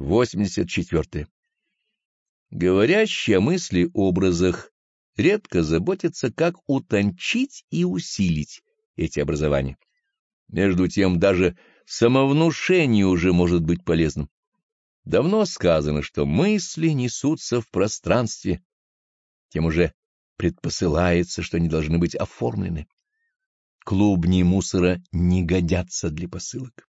84. Говорящий о мысли-образах редко заботится, как утончить и усилить эти образования. Между тем даже самовнушение уже может быть полезным. Давно сказано, что мысли несутся в пространстве, тем уже предпосылается, что они должны быть оформлены. Клубни мусора не годятся для посылок.